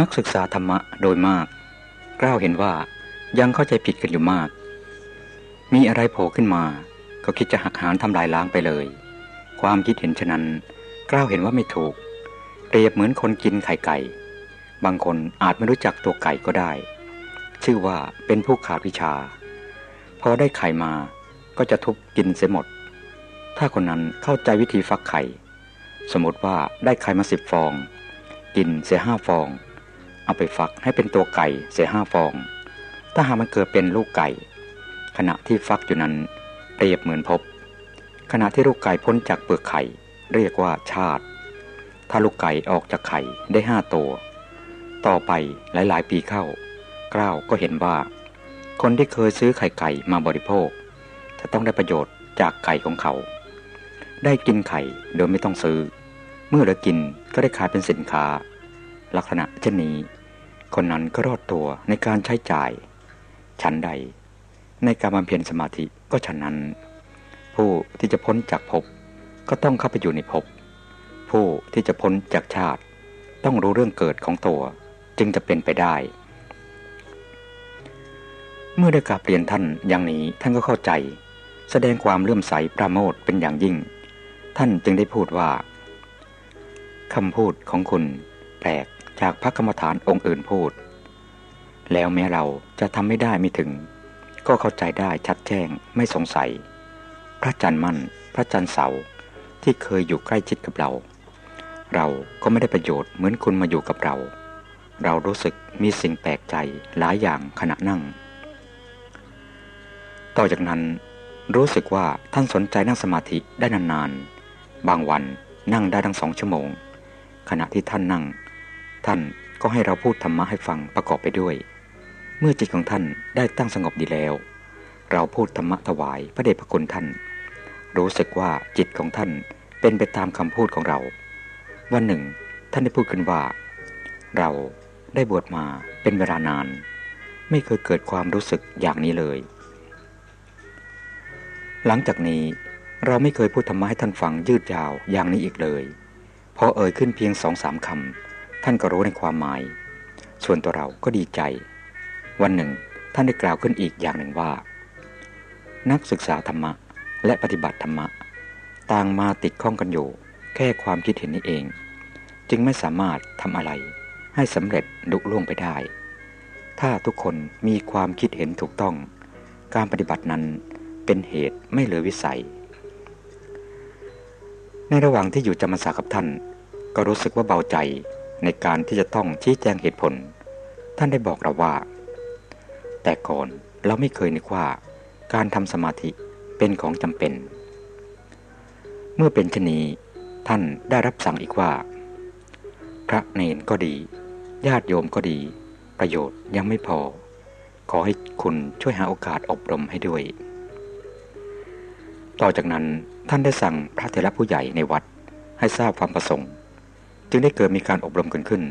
นักศึกษาธรรมะโดยมาก กล้าวเห็นว่ายังเข้าใจผิดกันอยู่มาก มีอะไรโผล่ขึ้นมา ก็คิดจะหักหานทำลายล้างไปเลย ความคิดเห็นฉะนั้น กล้าวเห็นว่าไม่ถูก เปรียบเหมือนคนกินไข่ไก่ บางคนอาจไม่รู้จักตัวไก่ก็ได้ ชื่อว่าเป็นผู้ขาดวิชา พอได้ไข่มาก็จะทุบกินเสียหมด ถ้าคนนั้นเข้าใจวิธีฟักไข่ สมมติว่าได้ไข่มาสิบฟอง กินเสียห้าฟอง เอาไปฟักให้เป็นตัวไก่เสียห้าฟอง ถ้าหากมันเกิดเป็นลูกไก่ ขณะที่ฟักอยู่นั้น เปรียบเหมือนพบ ขณะที่ลูกไก่พ้นจากเปลือกไข่ เรียกว่าชาติ ถ้าลูกไก่ออกจากไข่ได้ห้าตัว ต่อไปหลายๆ ปีเข้าเกล้าก็เห็นว่า คนที่เคยซื้อไข่ไก่มาบริโภค จะต้องได้ประโยชน์จากไก่ของเขา ได้กินไข่โดยไม่ต้องซื้อ เมื่อเหลือกินก็ได้ขายเป็นสินค้า ลักษณะเช่นนี้ คนนั้นก็รอดตัวในการใช้จ่ายฉันใด ในการบำเพ็ญสมาธิก็ฉันนั้น ผู้ที่จะพ้นจากภพก็ต้องเข้าไปอยู่ในภพ ผู้ที่จะพ้นจากชาติ ต้องรู้เรื่องเกิดของตัว จึงจะเป็นไปได้ เมื่อได้กราบเรียนท่านอย่างนี้ท่านก็เข้าใจ แสดงความเลื่อมใสประโมทเป็นอย่างยิ่ง ท่านจึงได้พูดว่าคำพูดของคุณแปลกจากพระกรรมฐานองค์อื่นพูด แล้วแม้เราจะทำไม่ได้ไม่ถึง ก็เข้าใจได้ชัดแจ้งไม่สงสัย พระจันทร์มั่น พระจันทร์เสาที่เคยอยู่ใกล้ชิดกับเรา เราก็ไม่ได้ประโยชน์เหมือนคุณมาอยู่กับเรา เรารู้สึกมีสิ่งแปลกใจหลายอย่างขณะนั่ง ต่อจากนั้น รู้สึกว่าท่านสนใจนั่งสมาธิได้นานๆ บางวันนั่งได้ทั้งสองชั่วโมง ขณะที่ท่านนั่ง ท่านก็ให้เราพูดธรรมะให้ฟังประกอบไปด้วย เมื่อจิตของท่านได้ตั้งสงบดีแล้ว เราพูดธรรมะถวายพระเดชพระคุณท่าน รู้สึกว่าจิตของท่านเป็นไปตามคำพูดของเรา วันหนึ่ง ท่านได้พูดขึ้นว่า เราได้บวชมาเป็นเวลานาน ไม่เคยเกิดความรู้สึกอย่างนี้เลย หลังจากนี้เราไม่เคยพูดธรรมะให้ท่านฟังยืดยาวอย่างนี้อีกเลย พอเอ่ยขึ้นเพียงสองสามคำท่านก็รู้ในความหมาย ส่วนตัวเราก็ดีใจ วันหนึ่ง ท่านได้กล่าวขึ้นอีกอย่างหนึ่งว่า นักศึกษาธรรมะและปฏิบัติธรรมะ ต่างมาติดข้องกันอยู่ แค่ความคิดเห็นนี้เอง จึงไม่สามารถทำอะไรให้สำเร็จดุล่วงไปได้ ถ้าทุกคนมีความคิดเห็นถูกต้อง การปฏิบัตินั้นเป็นเหตุไม่เหลือวิสัย ในระหว่างที่อยู่จำพรรษากับท่าน ก็รู้สึกว่าเบาใจในการที่จะต้องชี้แจงเหตุผล ท่านได้บอกเราว่า แต่ก่อนเราไม่เคยนึกว่าการทำสมาธิเป็นของจำเป็น เมื่อเป็นชนี ท่านได้รับสั่งอีกว่า พระเนนก็ดี ญาติโยมก็ดี ประโยชน์ยังไม่พอ ขอให้คุณช่วยหาโอกาสอบรมให้ด้วย ต่อจากนั้นท่านได้สั่งพระเถระผู้ใหญ่ในวัดให้ทราบความประสงค์ จึงได้เกิดมีการอบรมกันขึ้น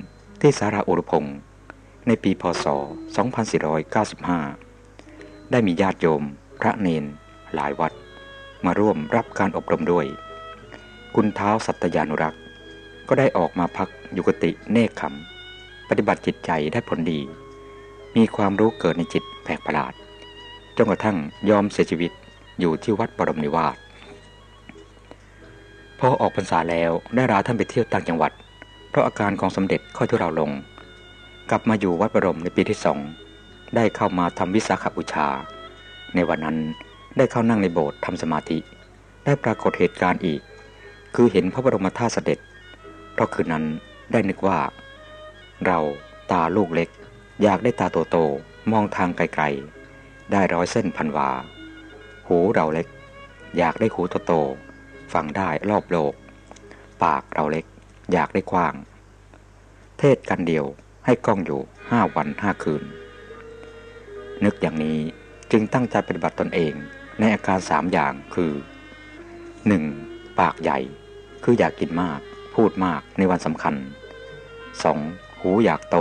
ที่สาราอุรุพงศ์ในปีพศ 2495 ได้มีญาติโยม พระเนน หลายวัด มาร่วมรับการอบรมด้วย คุณเท้าสัตยานุรักษ์ ก็ได้ออกมาพักยุกติเนคขำปฏิบัติจิตใจได้ผลดี มีความรู้เกิดในจิตแปลกประหลาดจนกระทั่งยอมเสียชีวิตอยู่ที่วัดบรมนิวาสพอออกพรรษาแล้วได้ราท่านไปเที่ยวต่างจังหวัด เพราะอาการของสมเด็จค่อยทุเราลง กลับมาอยู่วัดบรมในปีที่สองได้เข้ามาทำวิสาขบูชา ในวันนั้นได้เข้านั่งในโบสถ์ทำสมาธิ ได้ปรากฏเหตุการณ์อีก คือเห็นพระบรมธาตุเสด็จ เพราะคืนนั้นได้นึกว่า เราตาลูกเล็ก อยากได้ตาโตโตมองทางไกลๆ ได้ร้อยเส้นพันวา หูเราเล็ก อยากได้หูโตโตฟังได้รอบโลก ปากเราเล็ก อยากได้กว้าง เทศกันเดียวให้กล้องอยู่ห้าวันห้าคืน นึกอย่างนี้จึงตั้งใจปฏิบัติตนเองในอาการสามอย่างคือ 1. ปากใหญ่ คืออยากกินมาก พูดมากในวันสำคัญ 2. หูอยากโต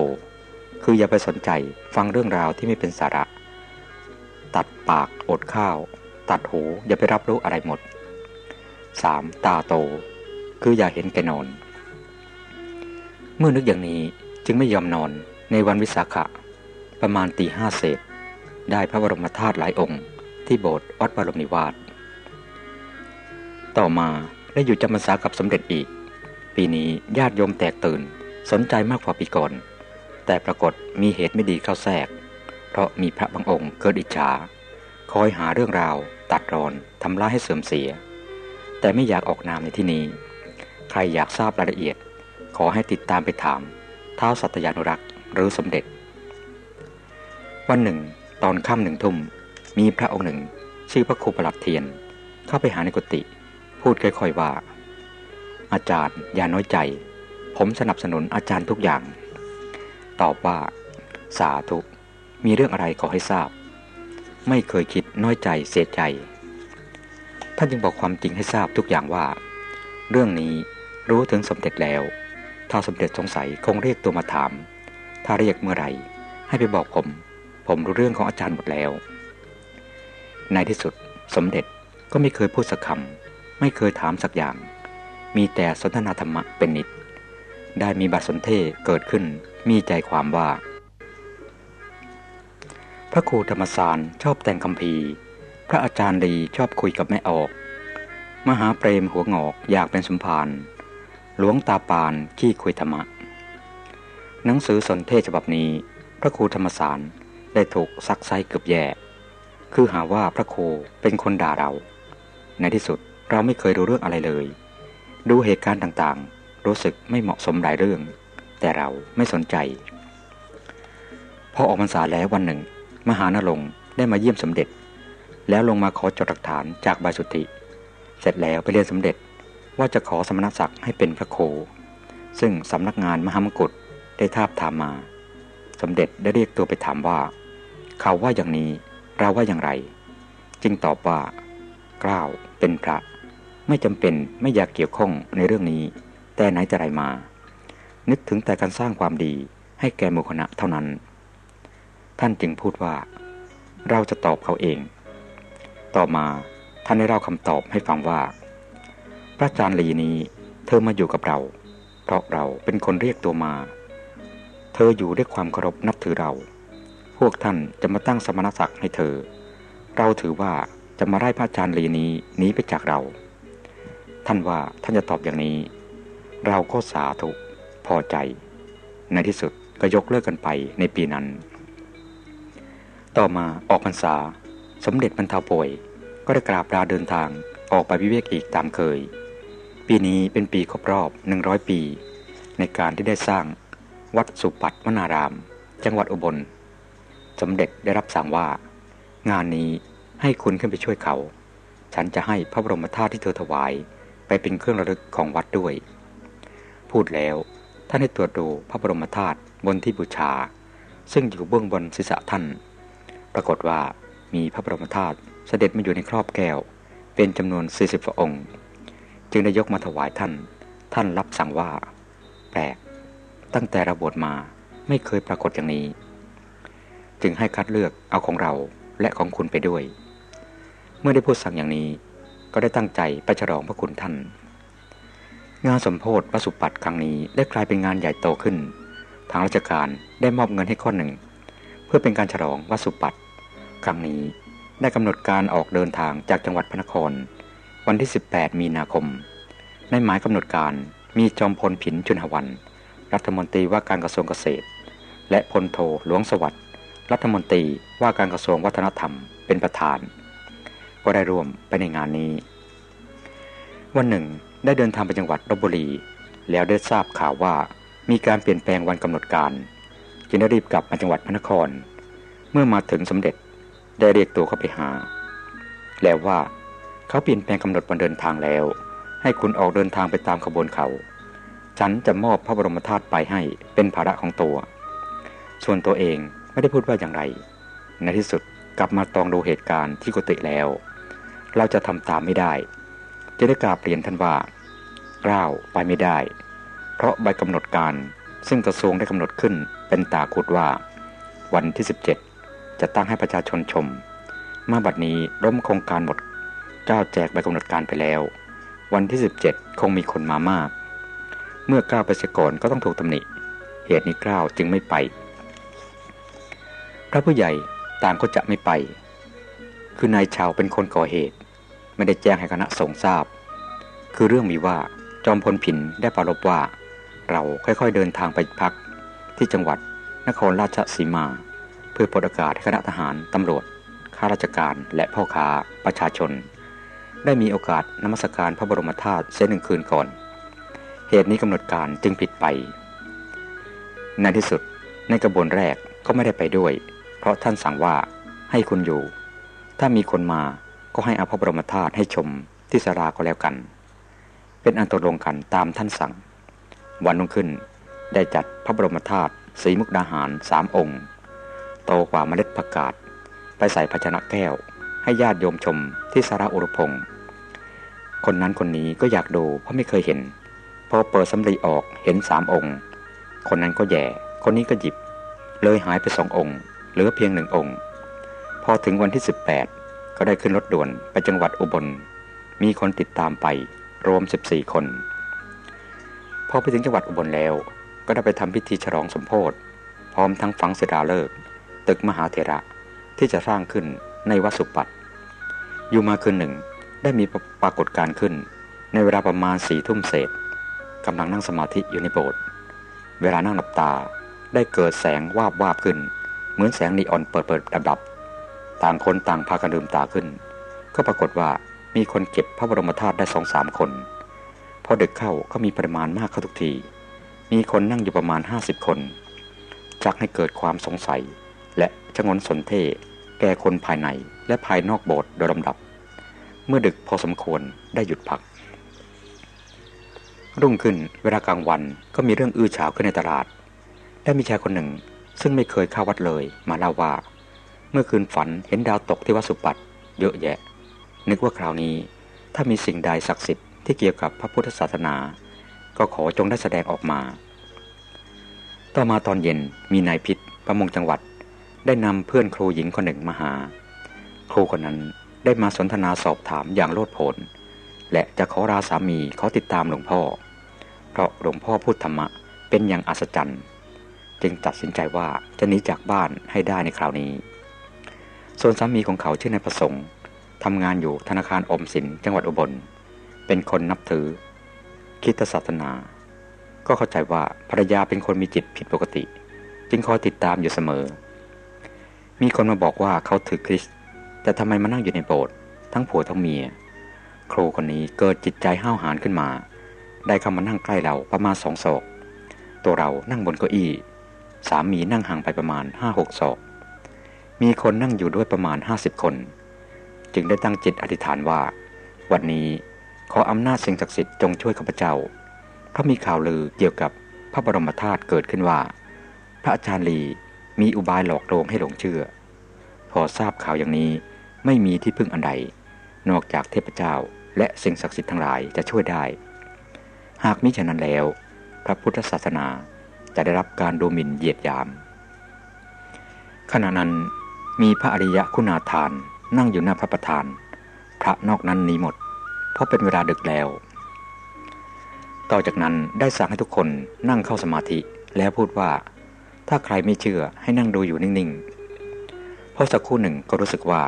คืออย่าไปสนใจฟังเรื่องราวที่ไม่เป็นสาระ ตัดปากอดข้าว ตัดหูอย่าไปรับรู้อะไรหมด 3. ตาโต คืออย่าเห็นแก่นอน เมื่อนึกอย่างนี้จึงไม่ยอมนอนในวันวิสาขะ ประมาณตีห้าเศษ ได้พระบรมธาตุหลายองค์ ที่โบสถ์วัดบรมนิวาสต่อมา ได้อยู่จำพรรษากับสมเด็จอีก ปีนี้ญาติโยมแตกตื่น สนใจมากกว่าปีก่อน แต่ปรากฏมีเหตุไม่ดีเข้าแทรก เพราะมีพระบางองค์เกิดอิจฉา คอยหาเรื่องราว ตัดรอนทำร้ายให้เสื่อมเสีย แต่ไม่อยากออกนามในที่นี้ ใครอยากทราบรายละเอียด ขอให้ติดตามไปถามท้าวสัตยานุรักษ์หรือสมเด็จ วันหนึ่ง ตอนค่ำหนึ่งทุ่มมีพระองค์หนึ่ง ชื่อพระครูประหลัดเทียน เข้าไปหาในกุฏิ พูดค่อยๆว่า อาจารย์อย่าน้อยใจ ผมสนับสนุนอาจารย์ทุกอย่าง ตอบว่า สาธุ มีเรื่องอะไรขอให้ทราบ ไม่เคยคิดน้อยใจเสียใจท่านจึงบอกความจริงให้ทราบทุกอย่างว่า เรื่องนี้รู้ถึงสมเด็จแล้ว ถ้าสมเด็จสงสัยคงเรียกตัวมาถาม ถ้าเรียกเมื่อไหร่ ให้ไปบอกผม ผมรู้เรื่องของอาจารย์หมดแล้ว ในที่สุดสมเด็จก็ไม่เคยพูดสักคำ ไม่เคยถามสักอย่าง มีแต่สนทนาธรรมะเป็นนิด ได้มีบัตรสนเทเกิดขึ้นมีใจความว่า พระครูธรรมสารชอบแต่งคำพีพระอาจารย์ดีชอบคุยกับแม่ออก มหาเปรมหัวงอกอยากเป็นสมภารหลวงตาปานขี้คุยธรรมะ หนังสือสนเทศฉบับนี้ พระครูธรรมสารได้ถูกซักไซเกือบแย่ คือหาว่าพระครูเป็นคนด่าเรา ในที่สุด เราไม่เคยรู้เรื่องอะไรเลย ดูเหตุการณ์ต่างๆ รู้สึกไม่เหมาะสมหลายเรื่อง แต่เราไม่สนใจ พอออกพรรษาแล้ววันหนึ่ง มหานรงได้มาเยี่ยมสมเด็จ แล้วลงมาขอจดหลักฐานจากใบสุทธิ เสร็จแล้วไปเรียนสมเด็จว่าจะขอสมณศักดิ์ให้เป็นพระโค ซึ่งสำนักงานมหามกุฏได้ทาบทามมา สมเด็จได้เรียกตัวไปถามว่า เขาว่าอย่างนี้เราว่าอย่างไร จึงตอบว่ากล้าวเป็นพระ ไม่จำเป็นไม่อยากเกี่ยวข้องในเรื่องนี้ แต่ไหนแต่ไรมา นึกถึงแต่การสร้างความดีให้แก่หมู่คณะเท่านั้น ท่านจึงพูดว่า เราจะตอบเขาเอง ต่อมาท่านได้เล่าคำตอบให้ฟังว่า พระอาจารย์ลีนี้ เธอมาอยู่กับเรา เพราะเราเป็นคนเรียกตัวมา เธออยู่ด้วยความเคารพนับถือเรา พวกท่านจะมาตั้งสมณศักดิ์ให้เธอ เราถือว่าจะมาไล่พระอาจารย์ลีนี้หนีไปจากเรา ท่านว่าท่านจะตอบอย่างนี้ เราก็สาธุพอใจ ในที่สุดก็ยกเลิกกันไปในปีนั้น ต่อมาออกพรรษา สมเด็จบรรเทาป่วย ก็ได้กราบลาเดินทางออกไปวิเวกอีกตามเคย ปีนี้เป็นปีครบรอบหนึ่งร้อยปี ในการที่ได้สร้างวัดสุปัตวนาราม จังหวัดอุบล สมเด็จได้รับสั่งว่า งานนี้ให้คุณขึ้นไปช่วยเขา ฉันจะให้พระบรมธาตุที่เธอถวาย ไปเป็นเครื่องระลึกของวัดด้วย พูดแล้วท่านได้ตรวจดูพระบรมธาตุบนที่บูชา ซึ่งอยู่เบื้องบนศีรษะท่าน ปรากฏว่ามีพระบรมธาตุเสด็จมาอยู่ในครอบแก้ว เป็นจำนวน 40พระองค์ จึงได้ยกมาถวายท่าน ท่านรับสั่งว่า แปลก ตั้งแต่ระบวชมาไม่เคยปรากฏอย่างนี้ จึงให้คัดเลือกเอาของเราและของคุณไปด้วย เมื่อได้พูดสั่งอย่างนี้ ก็ได้ตั้งใจไปฉลองพระคุณท่าน งานสมโพธิพระสุปัตครั้งนี้ได้กลายเป็นงานใหญ่โตขึ้น ทางราชการได้มอบเงินให้ข้อหนึ่ง เพื่อเป็นการฉลองวัสุปัตครั้งนี้ได้กำหนดการออกเดินทางจากจังหวัดพระนคร วันที่ 18 มีนาคม ในหมายกำหนดการมีจอมพลผินชุนหวัน รัฐมนตรีว่าการกระทรวงเกษตร และพลโทหลวงสวัสดิ์รัฐมนตรีว่าการกระทรวงวัฒนธรรมเป็นประธาน ก็ได้ร่วมไปในงานนี้ วันหนึ่งได้เดินทางไปจังหวัดลบบุรี แล้วได้ทราบข่าวว่ามีการเปลี่ยนแปลงวันกำหนดการ จึงได้รีบกลับมาจังหวัดพระนคร เมื่อมาถึงสมเด็จได้เรียกตัวเข้าไปหา แล้วว่าเขาเปลี่ยนแปลงกำหนดวันเดินทางแล้ว ให้คุณออกเดินทางไปตามขบวนเขา ฉันจะมอบพระบรมธาตุไปให้เป็นภาระของตัว ส่วนตัวเองไม่ได้พูดว่าอย่างไร ในที่สุดกลับมาตองดูเหตุการณ์ที่กุฏิแล้ว เราจะทำตามไม่ได้จะได้กราบเปลี่ยนท่านว่ากล้าวไปไม่ได้ เพราะใบกำหนดการซึ่งกระทรวงได้กำหนดขึ้นเป็นตาคุดว่า วันที่ 17 จะตั้งให้ประชาชนชม มาบัดนี้ร่มโครงการหมด เจ้าแจกใบกำหนดการไปแล้ว วันที่ 17 คงมีคนมามาก เมื่อก้าวไปเสียก่อนก็ต้องถูกตำหนิ เหตุนี้กล้าวจึงไม่ไป พระผู้ใหญ่ต่างก็จะไม่ไป คือนายชาวเป็นคนก่อเหตุ ไม่ได้แจ้งให้คณะสงฆ์ทราบ คือเรื่องมีว่าจอมพลผินได้ปรบว่า เราค่อยๆเดินทางไปพัก ที่จังหวัดนครราชสีมา เพื่อปลดอากาศให้คณะทหารตำรวจ ข้าราชการและพ่อค้าประชาชน ได้มีโอกาสนมัสการพระบรมธาตุเส้นหนึ่งคืนก่อน เหตุนี้กำหนดการจึงผิดไป ในที่สุดในกระบวนแรกก็ไม่ได้ไปด้วย เพราะท่านสั่งว่าให้คุณอยู่ ถ้ามีคนมา ก็ให้อาพระบรมธาตุให้ชมที่สาราก็แล้วกัน เป็นอันตกลงกันตามท่านสั่ง วันนุ่งขึ้นได้จัดพระบรมธาตุสีมุกดาหารสามองค์ โตกว่าเมล็ดผักกาดไปใส่ภาชนะแก้ว ให้ญาติโยมชมที่สาราอุรพงศ์คนนั้นคนนี้ก็อยากดูเพราะไม่เคยเห็น พอเปิดสำลีออกเห็นสามองค์ คนนั้นก็แย่ คนนี้ก็หยิบ เลยหายไปสององค์ เหลือเพียงหนึ่งองค์ พอถึงวันที่ 18 ก็ได้ขึ้นรถด่วนไปจังหวัดอุบล มีคนติดตามไปรวม 14 คน พอไปถึงจังหวัดอุบลแล้ว ก็ได้ไปทำพิธีฉลองสมโพธิพร้อมทั้งฝังศิลาฤกษ์ตึกมหาเถระที่จะสร้างขึ้นในวัดสุปัตอยู่มาคืนหนึ่งได้มีปรากฏการขึ้น ในเวลาประมาณสี่ทุ่มเศษกำลังนั่งสมาธิอยู่ในโบสถ์เวลานั่งหลับตาได้เกิดแสงวาบวาบขึ้น เหมือนแสงนีออนเปิดเปิดดับดับ ต่างคนต่างพากันลืมตาขึ้น ก็ปรากฏว่ามีคนเก็บพระบรมธาตุได้สองสามคน พอดึกเข้าก็มีปริมาณมากเข้าทุกที มีคนนั่งอยู่ประมาณห้าสิบคนจักให้เกิดความสงสัย และชงนสนเท่แก่คนภายในและภายนอกโบสถ์โดยลำดับ เมื่อดึกพอสมควรได้หยุดพัก รุ่งขึ้นเวลากลางวันก็มีเรื่องอื้อฉาวขึ้นในตลาดและมีชายคนหนึ่ง ซึ่งไม่เคยเข้าวัดเลยมาเล่าว่า เมื่อคืนฝันเห็นดาวตกที่วัดสุปัตเยอะแยะ นึกว่าคราวนี้ ถ้ามีสิ่งใดศักดิ์สิทธิ์ที่เกี่ยวกับพระพุทธศาสนา ก็ขอจงได้แสดงออกมา ต่อมาตอนเย็นมีนายพิษประมงจังหวัด ได้นำเพื่อนครูหญิงคนหนึ่งมาหา ครูคนนั้นได้มาสนทนาสอบถามอย่างโลดโผนและจะขอราสามีขอติดตามหลวงพ่อ เพราะหลวงพ่อพูดธรรมะเป็นอย่างอัศจรรย์ จึงตัดสินใจว่าจะหนีจากบ้านให้ได้ในคราวนี้ ส่วนสามีของเขาชื่อนายประสงค์ทำงานอยู่ธนาคารอมสินจังหวัดอุบล เป็นคนนับถือคริสตศาสนา ก็เข้าใจว่าภรรยาเป็นคนมีจิตผิดปกติ จึงคอยติดตามอยู่เสมอ มีคนมาบอกว่าเขาถือคริสต์แต่ทำไมมานั่งอยู่ในโบสถ์ทั้งผัวทั้งเมีย ครูคนนี้เกิดจิตใจห้าวหาญขึ้นมา ได้เข้ามานั่งใกล้เราประมาณสองศอก ตัวเรานั่งบนเก้าอี้ สามีนั่งห่างไปประมาณห้าหกศอก มีคนนั่งอยู่ด้วยประมาณห้าสิบคน จึงได้ตั้งจิตอธิษฐานว่า วันนี้ขออำนาจสิ่งศักดิ์สิทธิ์จงช่วยข้าพเจ้า เพราะมีข่าวลือเกี่ยวกับพระบรมธาตุเกิดขึ้นว่า พระอาจารย์ลีมีอุบายหลอกลวงให้หลงเชื่อ พอทราบข่าวอย่างนี้ไม่มีที่พึ่งอันใด นอกจากเทพเจ้าและสิ่งศักดิ์สิทธิ์ทั้งหลายจะช่วยได้ หากมิฉะนั้นแล้ว พระพุทธศาสนาจะได้รับการดูหมิ่นเหยียดยาม ขณะนั้น มีพระอริยะคุณาทานนั่งอยู่หน้าพระประธาน พระนอกนั้นหนีหมด เพราะเป็นเวลาดึกแล้ว ต่อจากนั้นได้สั่งให้ทุกคนนั่งเข้าสมาธิแล้วพูดว่า ถ้าใครไม่เชื่อให้นั่งดูอยู่นิ่งๆพอสักครู่หนึ่งก็รู้สึกว่า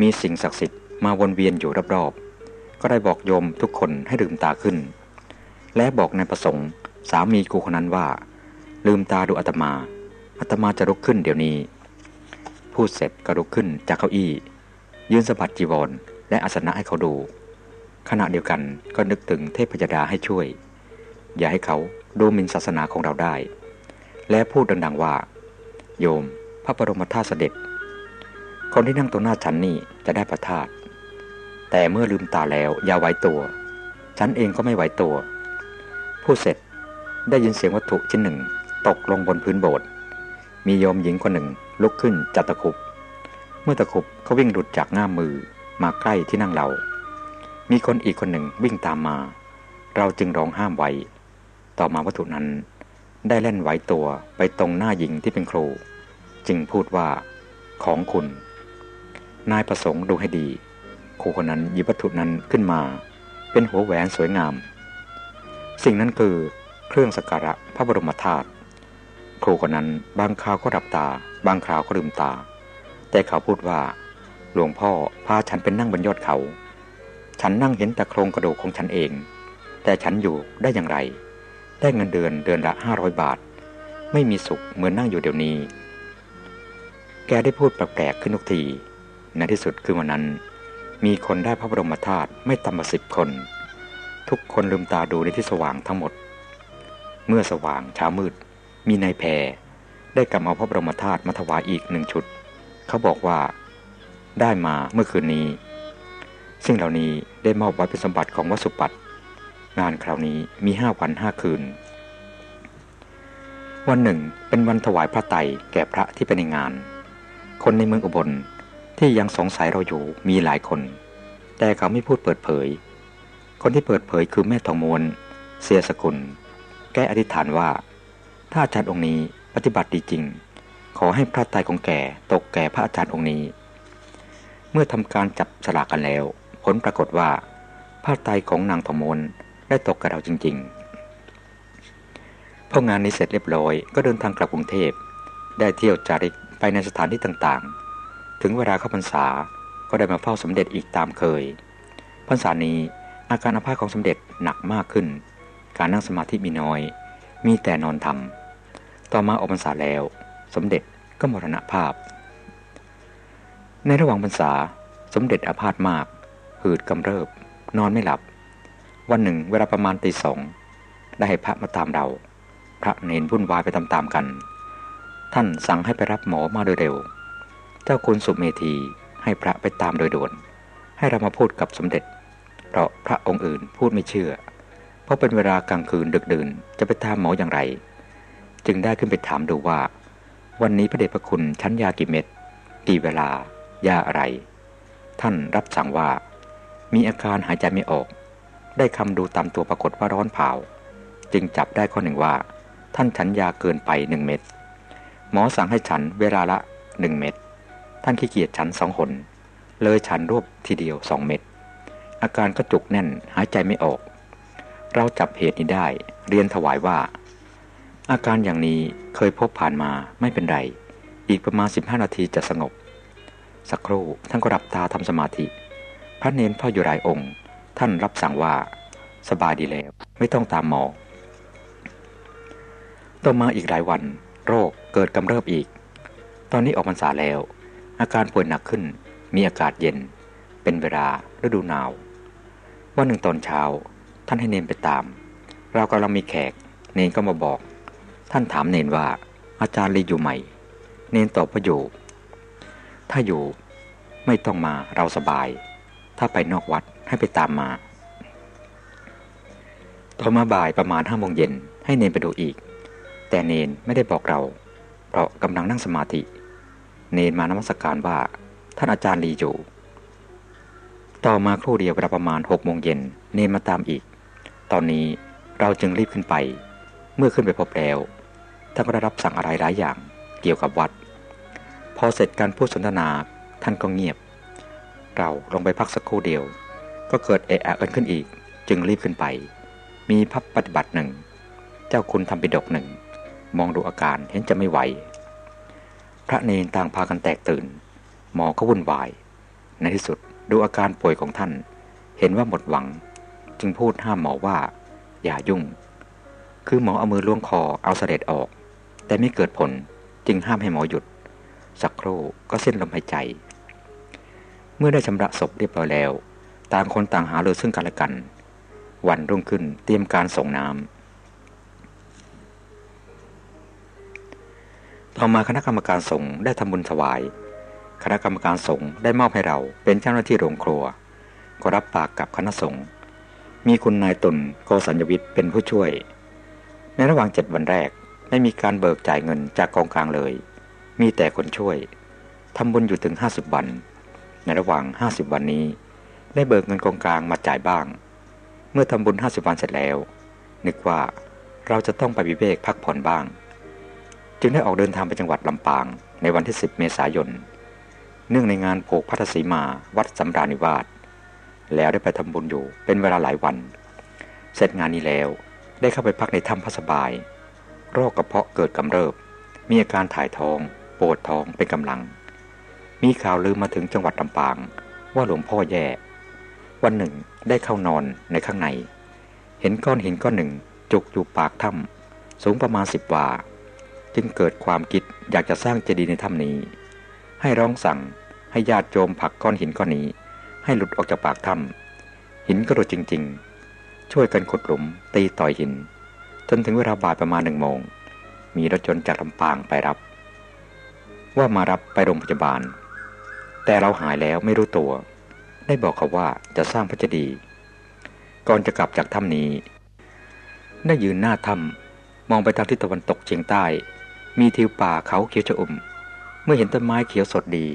มีสิ่งศักดิ์สิทธิ์มาวนเวียนอยู่รอบๆก็ได้บอกโยมทุกคนให้ลืมตาขึ้น และบอกนายประสงค์ สามีกูคนนั้นว่า ลืมตาดูอาตมาอาตมาจะลุกขึ้นเดี๋ยวนี้ พูดเสร็จก็ลุกขึ้นจากเก้าอี้ ยืนสะบัดจีวรและอาสนะให้เขาดู ขณะเดียวกันก็นึกถึงเทพยดาให้ช่วย อย่าให้เขาดูหมิ่นศาสนาของเราได้ และพูดดังๆว่า โยม พระบรมธาตุเสด็จ คนที่นั่งตรงหน้าฉันนี่จะได้ประทาตุแต่เมื่อลืมตาแล้วอย่าไว้ตัว ฉันเองก็ไม่ไหวตัว พูดเสร็จได้ยินเสียงวัตถุชิ้นหนึ่ง ตกลงบนพื้นโบสถ์มีโยมหญิงคนหนึ่ง ลุกขึ้นจัดตะคุบเมื่อตะคุบเขาวิ่งหลุดจากง่ามมือมาใกล้ที่นั่งเรา มีคนอีกคนหนึ่งวิ่งตามมา เราจึงร้องห้ามไว้ ต่อมาวัตถุนั้น ได้เล่นไหวตัวไปตรงหน้าหญิงที่เป็นครู จึงพูดว่า ของคุณ นายประสงค์ดูให้ดี ครูคนนั้นหยิบวัตถุนั้นขึ้นมา เป็นหัวแหวนสวยงาม สิ่งนั้นคือเครื่องสักการะพระบรมธาตุครูคนนั้นบางคราวก็รับตา บางคราวก็ลืมตา แต่เขาพูดว่า หลวงพ่อพาฉันเป็นนั่งบนยอดเขา ฉันนั่งเห็นแต่โครงกระดูกของฉันเอง แต่ฉันอยู่ได้อย่างไร ได้เงินเดือนเดือนละห้าร้อยบาท ไม่มีสุขเหมือนนั่งอยู่เดี๋ยวนี้ แกได้พูดแปลกๆขึ้นทุกทีในที่สุดคือวันนั้น มีคนได้พระบรมธาตุไม่ต่ำกว่าสิบคน ทุกคนลืมตาดูในที่สว่างทั้งหมด เมื่อสว่างเช้ามืด มีนายแพร ได้กำเอาพระบรมธาตุมาถวายอีกหนึ่งชุด เขาบอกว่า ได้มาเมื่อคืนนี้ซึ่งเหล่านี้ได้มอบไว้เป็นสมบัติของวัดสุปัตงานคราวนี้มีห้าวันห้าคืน วันหนึ่งเป็นวันถวายพระไตรแก่พระที่เป็นในงาน คนในเมืองอุบลที่ยังสงสัยเราอยู่มีหลายคน แต่เขาไม่พูดเปิดเผย คนที่เปิดเผยคือแม่ทองมวลเสียสกุล แกอธิษฐานว่า ถ้าอาจารย์องค์นี้ ปฏิบัติดีจริง ขอให้พระไตรของแก่ตกแก่พระอาจารย์องค์นี้ เมื่อทำการจับสลากกันแล้ว ผลปรากฏว่าพระไตรของนางทองมวลได้ตกกับเราจริงๆพองานนี้เสร็จเรียบร้อยก็เดินทางกลับกรุงเทพ ได้เที่ยวจาริกไปในสถานที่ต่างๆ ถึงเวลาเข้าพรรษาก็ได้มาเฝ้าสมเด็จอีกตามเคย พรรษานี้อาการอาภาษของสมเด็จหนักมากขึ้น การนั่งสมาธิมีน้อย มีแต่นอนทำ ต่อมาออกพรรษาแล้ว สมเด็จก็มรณภาพ ในระหว่างพรรษาสมเด็จอาพาธมาก หืดกำเริบ นอนไม่หลับ วันหนึ่งเวลาประมาณตีสองได้ให้พระมาตามเรา พระเนนวุ่นวายไปตามๆกัน ท่านสั่งให้ไปรับหมอมาโดยเร็ว เจ้าคุณสุเมธีให้พระไปตามโดยด่วน ให้เรามาพูดกับสมเด็จ เพราะพระองค์อื่นพูดไม่เชื่อ เพราะเป็นเวลากลางคืนดึกดื่นจะไปตามหมออย่างไร จึงได้ขึ้นไปถามดูว่า วันนี้พระเดชพระคุณชั้นยากี่เม็ดกี่เวลายาอะไร ท่านรับสั่งว่า มีอาการหายใจไม่ออก ได้คำดูตามตัวปรากฏว่าร้อนเผาจึงจับได้ข้อหนึ่งว่า ท่านฉันยาเกินไปหนึ่งเม็ดหมอสั่งให้ฉันเวลาละหนึ่งเม็ดท่านขี้เกียจฉันสองหน เลยฉันรวบทีเดียวสองเม็ดอาการก็จุกแน่นหายใจไม่ออก เราจับเหตุนี้ได้ เรียนถวายว่า อาการอย่างนี้เคยพบผ่านมาไม่เป็นไร อีกประมาณ 15 นาทีจะสงบ สักครู่ท่านก็รับตาทำสมาธิ พระเนนพ่ออยู่หลายองค์ ท่านรับสั่งว่า สบายดีแล้ว ไม่ต้องตามหมอ ต่อมาอีกหลายวัน โรคเกิดกำเริบอีก ตอนนี้ออกพรรษาแล้ว อาการป่วยหนักขึ้น มีอากาศเย็น เป็นเวลาฤดูหนาว วันหนึ่งตอนเช้า ท่านให้เนนไปตาม เรากำลังมีแขก เนนก็มาบอก ท่านถามเนนว่า อาจารย์ลีอยู่ไหม เนนตอบว่าอยู่ ถ้าอยู่ไม่ต้องมาเราสบาย ถ้าไปนอกวัดให้ไปตามมา ต่อมาบ่ายประมาณห้าโมงเย็นให้เนนไปดูอีก แต่เนนไม่ได้บอกเรา เพราะกำลังนั่งสมาธิ เนนมานมัสการว่า ท่านอาจารย์ลีอยู่ ต่อมาครู่เดียวเวลาประมาณหกโมงเย็นเนนมาตามอีก ตอนนี้เราจึงรีบขึ้นไป เมื่อขึ้นไปพบแล้ว ท่านก็ได้รับสั่งอะไรหลายอย่างเกี่ยวกับวัด พอเสร็จการพูดสนทนาท่านก็เงียบ เราลงไปพักสักครู่เดียว ก็เกิดเอะอะกันขึ้นอีก จึงรีบขึ้นไป มีพับปฏิบัติหนึ่ง เจ้าคุณทำปิดกหนึ่ง มองดูอาการเห็นจะไม่ไหว พระเนนต่างพากันแตกตื่น หมอก็วุ่นวาย ในที่สุดดูอาการป่วยของท่าน เห็นว่าหมดหวัง จึงพูดห้ามหมอว่า อย่ายุ่ง คือหมอเอามือล้วงคอเอาเสด็จออก แต่ไม่เกิดผลจึงห้ามให้หมอหยุด สักครู่ก็เส้นลมหายใจ เมื่อได้ชำระศพเรียบร้อยแล้ว ต่างคนต่างหาเรือซึ่งกันและกัน วันรุ่งขึ้นเตรียมการส่งน้ำต่อมาคณะกรรมการสงฆ์ได้ทำบุญถวาย คณะกรรมการสงฆ์ได้มอบให้เราเป็นเจ้าหน้าที่โรงครัว ก็รับปากกับคณะสงฆ์มีคุณนายตุลโกสัญญวิทย์เป็นผู้ช่วย ในระหว่างเจ็ดวันแรก ไม่มีการเบิกจ่ายเงินจากกองกลางเลย มีแต่คนช่วยทำบุญอยู่ถึงห้าสิบวัน ในระหว่างห้าสิบวันนี้ ได้เบิกเงินกองกลางมาจ่ายบ้าง เมื่อทำบุญห้าสิบวันเสร็จแล้ว นึกว่าเราจะต้องไปวิเวกพักผ่อนบ้าง จึงได้ออกเดินทางไปจังหวัดลำปาง ในวันที่ 10 เมษายน เนื่องในงานโภกพัทสีมาวัดสำราญนิวาสแล้วได้ไปทำบุญอยู่เป็นเวลาหลายวัน เสร็จงานนี้แล้วได้เข้าไปพักในถ้ำพัสบาย โรคกระเพาะเกิดกำเริบ มีอาการถ่ายท้อง ปวดท้องเป็นกำลัง มีข่าวลือมาถึงจังหวัดลำปาง ว่าหลวงพ่อแย่ วันหนึ่งได้เข้านอนในข้างใน เห็นก้อนหินก้อนหนึ่งจุกอยู่ปากถ้ำสูงประมาณสิบวา จึงเกิดความคิดอยากจะสร้างเจดีย์ในถ้ำนี้ ให้ร้องสั่งให้ญาติโยมผลักก้อนหินก้อนนี้ ให้หลุดออกจากปากถ้ำหินกระโดดจริง ๆ ช่วยกันขุดหลุมตีต่อยหิน จนถึงเวลาบ่ายประมาณหนึ่งโมง มีรถยนต์จากลำปางไปรับ ว่ามารับไปโรงพยาบาล แต่เราหายแล้วไม่รู้ตัว ได้บอกเขาว่าจะสร้างพระเจดีย์ก่อนจะกลับจากถ้ำนี้ ได้ยืนหน้าถ้ำมองไปทางทิศตะวันตกเฉียงใต้ มีทิวป่าเขาเขียวชอุ่ม เมื่อเห็นต้นไม้เขียวสดดี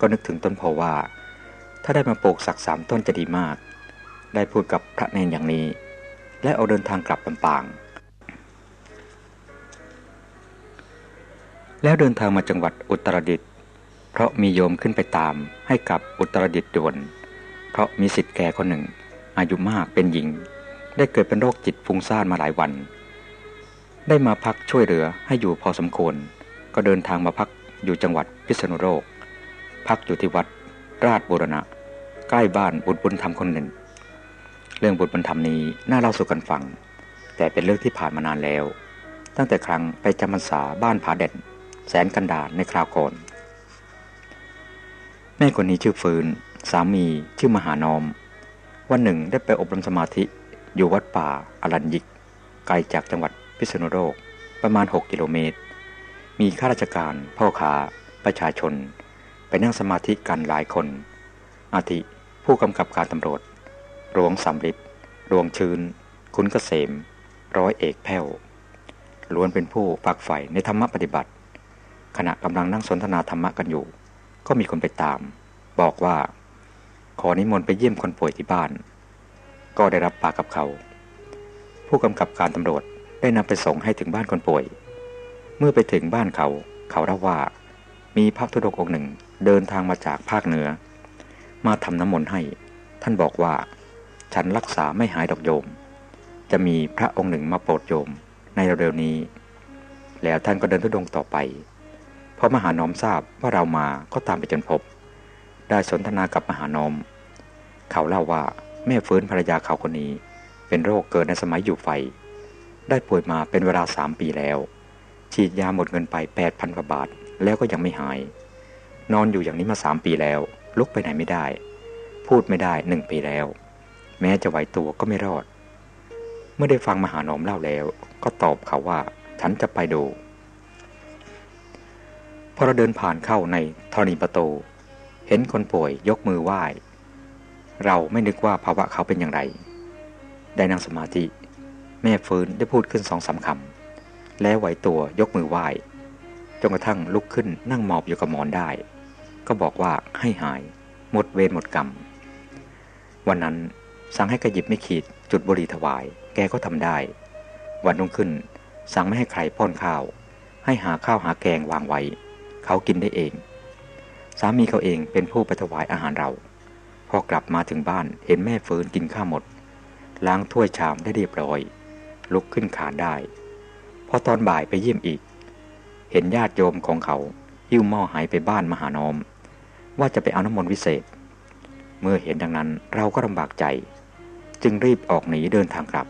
ก็นึกถึงต้นโพว่า ถ้าได้มาปลูกสักสามต้นจะดีมาก ได้พูดกับพระเนนอย่างนี้ และเอาเดินทางกลับลำปาง แล้วเดินทางมาจังหวัดอุตรดิตถ์เพราะมีโยมขึ้นไปตามให้กับอุตรดิตถ์ด่วน เพราะมีสิทธิ์แก่คนหนึ่ง อายุมากเป็นหญิง ได้เกิดเป็นโรคจิตฟุ้งซ่านมาหลายวัน ได้มาพักช่วยเหลือให้อยู่พอสมควร ก็เดินทางมาพักอยู่จังหวัดพิษณุโลก พักอยู่ที่วัดราชบูรณะ ใกล้บ้านบุตรบุญธรรมคนหนึ่ง เรื่องบุตรบุญธรรมนี้น่าเล่าสู่กันฟัง แต่เป็นเรื่องที่ผ่านมานานแล้ว ตั้งแต่ครั้งไปจำพรรษาบ้านผาเด่น แสนกันดารในคราวก่อน แม่คนนี้ชื่อฟืน สามีชื่อมหานอม วันหนึ่งได้ไปอบรมสมาธิอยู่วัดป่าอรัญยิก ไกลจากจังหวัดพิษณุโลกประมาณ 6 กิโลเมตร มีข้าราชการพ่อค้าประชาชน ไปนั่งสมาธิกันหลายคน อาทิผู้กำกับการตำรวจรวงสำลิดรวงชื้น คุณเกษม ร้อยเอกแพ้วล้วนเป็นผู้ฝักใฝ่ในธรรมปฏิบัติ ขณะกำลังนั่งสนทนาธรรมะกันอยู่ ก็มีคนไปตาม บอกว่า ขอนิมนต์ไปเยี่ยมคนป่วยที่บ้าน ก็ได้รับปากกับเขา ผู้กำกับการตำรวจได้นำไปส่งให้ถึงบ้านคนป่วย เมื่อไปถึงบ้านเขา เขาเล่าว่า มีพระธุดงค์องค์หนึ่งเดินทางมาจากภาคเหนือ มาทำน้ำมนต์ให้ ท่านบอกว่า ฉันรักษาไม่หายดอกโยม จะมีพระองค์หนึ่งมาโปรดโยมในเร็วๆนี้ แล้วท่านก็เดินทุดงค์ต่อไป พอมหานอมทราบว่าเรามาก็ตามไปจนพบ ได้สนทนากับมหานอม เขาเล่าว่าแม่ฟื้นภรรยาเขาคนนี้ เป็นโรคเกิดในสมัยอยู่ไฟ ได้ป่วยมาเป็นเวลาสามปีแล้ว ฉีดยาหมดเงินไปแปดพันกว่าบาทแล้วก็ยังไม่หาย นอนอยู่อย่างนี้มาสามปีแล้ว ลุกไปไหนไม่ได้ พูดไม่ได้หนึ่งปีแล้ว แม้จะไหวตัวก็ไม่รอด เมื่อได้ฟังมหานอมเล่าแล้ว ก็ตอบเขาว่าฉันจะไปดู พอเราเดินผ่านเข้าในธรณีประตู เห็นคนป่วยยกมือไหว้ เราไม่นึกว่าภาวะเขาเป็นอย่างไร ได้นั่งสมาธิ แม่ฟื้นได้พูดขึ้นสองสาคำแล้วไหวตัวยกมือไหว้จนกระทั่งลุกขึ้นนั่งหมอบอยู่กับหมอนได้ ก็บอกว่าให้หาย หมดเวรหมดกรรม วันนั้นสั่งให้กระยิบไม่ขีดจุดบุหรี่ถวาย แกก็ทำได้ วันนุ่งขึ้น สั่งไม่ให้ใครป้อนข้าว ให้หาข้าวหาแกงวางไว้ เขากินได้เอง สามีเขาเองเป็นผู้ไปถวายอาหารเรา พอกลับมาถึงบ้านเห็นแม่เฟินกินข้าวหมด ล้างถ้วยชามได้เรียบร้อย ลุกขึ้นขาได้ พอตอนบ่ายไปเยี่ยมอีก เห็นญาติโยมของเขาหิ้วหม้อหายไปบ้านมหานอม ว่าจะไปเอาน้ำมนต์วิเศษ เมื่อเห็นดังนั้นเราก็ลำบากใจ จึงรีบออกหนีเดินทางกลับ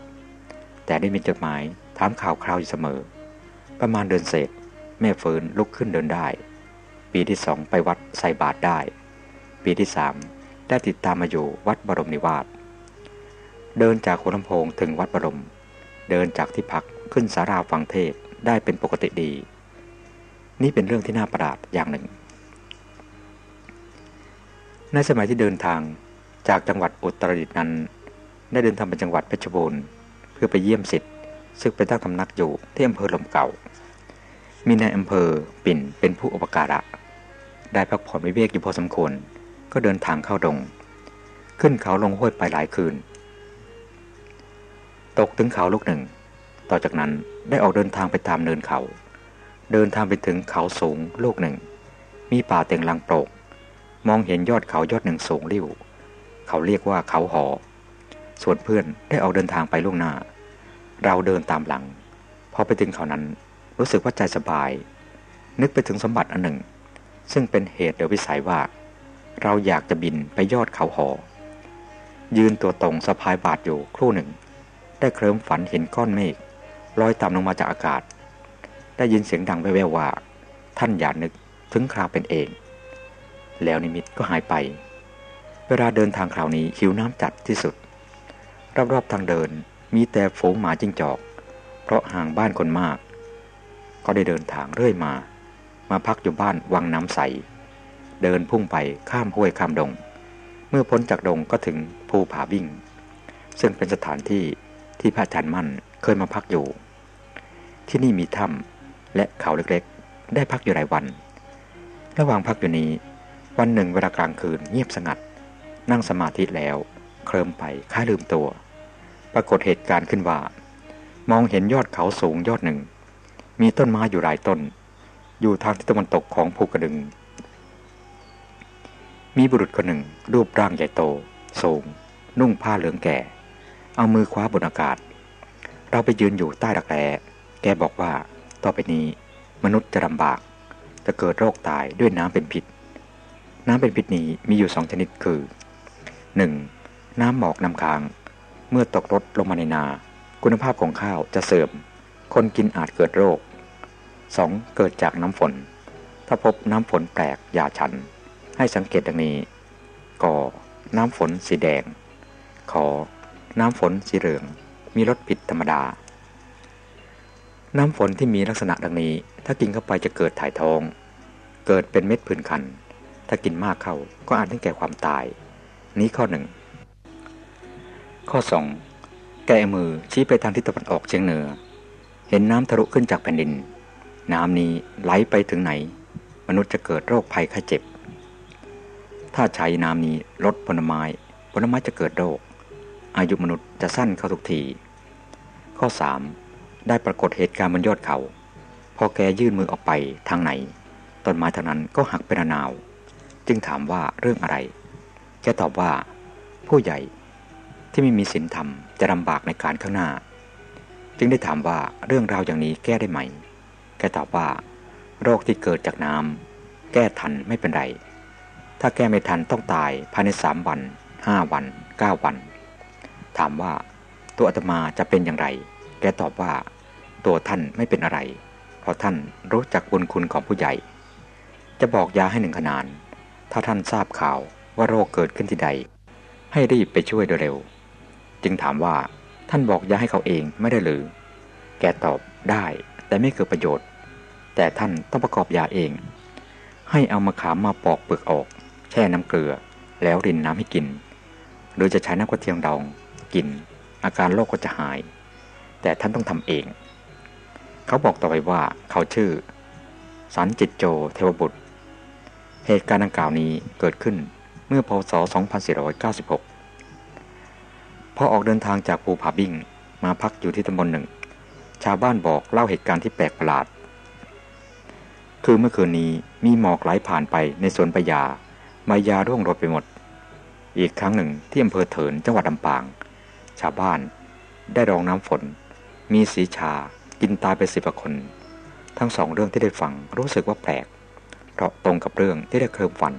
แต่ได้มีจดหมายถามข่าวคราวอยู่เสมอ ประมาณเดือนเศษแม่เฟินลุกขึ้นเดินได้ ปีที่สองไปวัดใส่บาตรได้ ปีที่สามได้ติดตามมาอยู่วัดบรมนิวาสเดินจากหัวลำโพงถึงวัดบรม เดินจากที่พักขึ้นสาราฟังเทศได้เป็นปกติดี นี่เป็นเรื่องที่น่าประหลาดอย่างหนึ่ง ในสมัยที่เดินทางจากจังหวัดอุตรดิตถ์นั้น ได้เดินทางไปจังหวัดเพชรบูรณ์เพื่อไปเยี่ยมสิทธิ์ซึ่งไปตั้งทำนักอยู่ที่อำเภอลมเก่า มีนายอำเภอปิ่นเป็นผู้อุปการะ ได้พักผ่อนวิเวกอยู่พอสมควร ก็เดินทางเข้าดง ขึ้นเขาลงห้วยไปหลายคืน ตกถึงเขาลูกหนึ่ง ต่อจากนั้นได้ออกเดินทางไปตามเนินเขา เดินทางไปถึงเขาสูงลูกหนึ่ง มีป่าเต็งลังโปร่งมองเห็นยอดเขายอดหนึ่งสูงริ้วเขาเรียกว่าเขาหอ ส่วนเพื่อนได้ออกเดินทางไปล่วงหน้า เราเดินตามหลัง พอไปถึงเขานั้น รู้สึกว่าใจสบาย นึกไปถึงสมบัติอันหนึ่ง ซึ่งเป็นเหตุเดวิสัยว่า เราอยากจะบินไปยอดเขาหอ ยืนตัวตรงสะพายบาทอยู่ครู่หนึ่ง ได้เคลิ้มฝันเห็นก้อนเมฆลอยต่ำลงมาจากอากาศ ได้ยินเสียงดังแว่วๆว่า ท่านอย่านึกถึงคราวเป็นเอง แล้วนิมิตก็หายไป เวลาเดินทางคราวนี้หิวน้ำจัดที่สุด รอบๆทางเดินมีแต่ฝูงหมาจิ้งจอก เพราะห่างบ้านคนมาก ก็ได้เดินทางเรื่อยมา มาพักอยู่บ้านวังน้ำใส เดินพุ่งไปข้ามห้วยข้ามดง เมื่อพ้นจากดงก็ถึงภูผาวิ่ง ซึ่งเป็นสถานที่ที่พระอาจารย์มั่นเคยมาพักอยู่ ที่นี่มีถ้ำและเขาเล็กๆ ได้พักอยู่หลายวัน ระหว่างพักอยู่นี้ วันหนึ่งเวลากลางคืนเงียบสงัด นั่งสมาธิแล้ว เคลิมไปคล้ายลืมตัว ปรากฏเหตุการณ์ขึ้นว่า มองเห็นยอดเขาสูงยอดหนึ่ง มีต้นไม้อยู่หลายต้น อยู่ทางทิศตะวันตกของภูกระดึง มีบุรุษคนหนึ่ง รูปร่างใหญ่โต สูง นุ่งผ้าเหลืองแก่ เอามือคว้าบนอากาศ เราไปยืนอยู่ใต้รักแร้แกบอกว่า ต่อไปนี้ มนุษย์จะลำบาก จะเกิดโรคตายด้วยน้ำเป็นพิษ น้ำเป็นพิษนี้มีอยู่สองชนิดคือ 1. น้ำหมอกน้ำค้าง เมื่อตกรถลงมาในนา คุณภาพของข้าวจะเสื่อมคนกินอาจเกิดโรค 2. เกิดจากน้ำฝน ถ้าพบน้ำฝนแปลกอย่าฉัน ให้สังเกตดังนี้กน้ำฝนสีแดง ขอ น้ำฝนสีเหลือง มีรสผิดธรรมดา น้ำฝนที่มีลักษณะดังนี้ ถ้ากินเข้าไปจะเกิดถ่ายท้อง เกิดเป็นเม็ดผื่นคัน ถ้ากินมากเข้าก็อาจถึงแก่ความตาย นี้ข้อหนึ่ง ข้อ 2. แกมือชี้ไปทางทิศตะวันออกเฉียงเหนือ เห็นน้ำทะลุขึ้นจากแผ่นดิน น้ำนี้ไหลไปถึงไหน มนุษย์จะเกิดโรคภัยไข้เจ็บ ถ้าใช้น้ำนี้ลดผลไม้ ผลไม้จะเกิดโรค อายุมนุษย์จะสั้นเข้าทุกที ข้อ 3. ได้ปรากฏเหตุการณ์บนยอดเขา พอแกยื่นมือออกไปทางไหน ต้นไม้ทางนั้นก็หักเป็นนาว จึงถามว่าเรื่องอะไร แกตอบว่า ผู้ใหญ่ที่ไม่มีศีลธรรมจะลำบากในการข้างหน้า จึงได้ถามว่าเรื่องราวอย่างนี้แก้ได้ไหม แกตอบว่า โรคที่เกิดจากน้ำแก้ทันไม่เป็นไร ถ้าแก้ไม่ทันต้องตายภายในสามวันห้าวันเก้าวัน ถามว่าตัวอาตมาจะเป็นอย่างไร แกตอบว่า ตัวท่านไม่เป็นอะไร เพราะท่านรู้จักบุญคุณของผู้ใหญ่ จะบอกยาให้หนึ่งขนาน ถ้าท่านทราบข่าวว่าโรคเกิดขึ้นที่ใด ให้รีบไปช่วยโดยเร็ว จึงถามว่าท่านบอกยาให้เขาเองไม่ได้หรือ แกตอบได้แต่ไม่เกิดประโยชน์ แต่ท่านต้องประกอบยาเอง ให้เอามาขามมาปอกเปลือกออก แช่น้ำเกลือ แล้วรินน้ำให้กิน หรือจะใช้น้ำกระเทียมดอง กิน อาการโรคก็จะหาย แต่ท่านต้องทำเอง เขาบอกต่อไปว่าเขาชื่อ สันจิตโจเทวบุตร เหตุการณ์ดังกล่าวนี้เกิดขึ้นเมื่อพศ 2496 พอออกเดินทางจากภูผาบิ่งมาพักอยู่ที่ตำบลหนึ่ง ชาวบ้านบอกเล่าเหตุการณ์ที่แปลกประหลาด คือเมื่อคืนนี้มีหมอกไหลผ่านไปในสวนปยามายาร่วงโรยไปหมด อีกครั้งหนึ่งที่อำเภอเถินจังหวัดลำปาง ชาวบ้านได้รองน้ำฝน มีสีชากินตายไปสิบคน ทั้งสองเรื่องที่ได้ฟังรู้สึกว่าแปลก เพราะตรงกับเรื่องที่ได้เคยฝัน